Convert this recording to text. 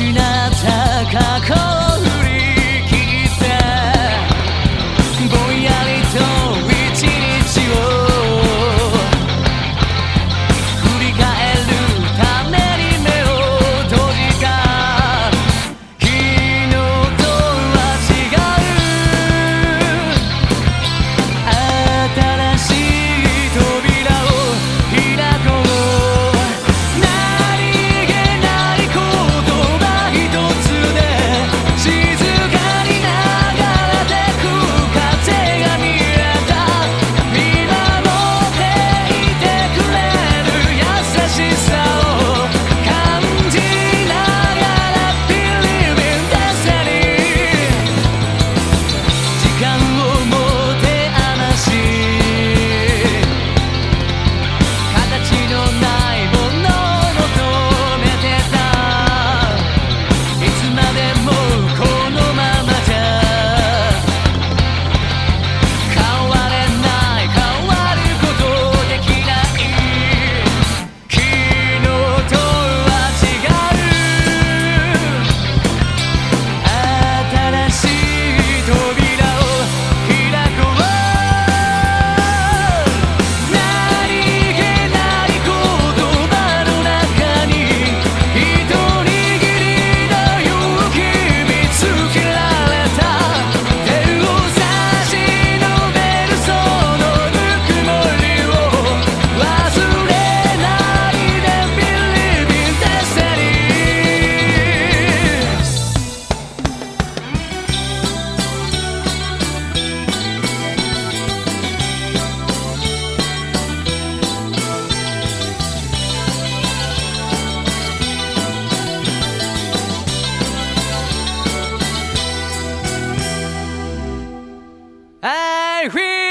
失った過去 I hear.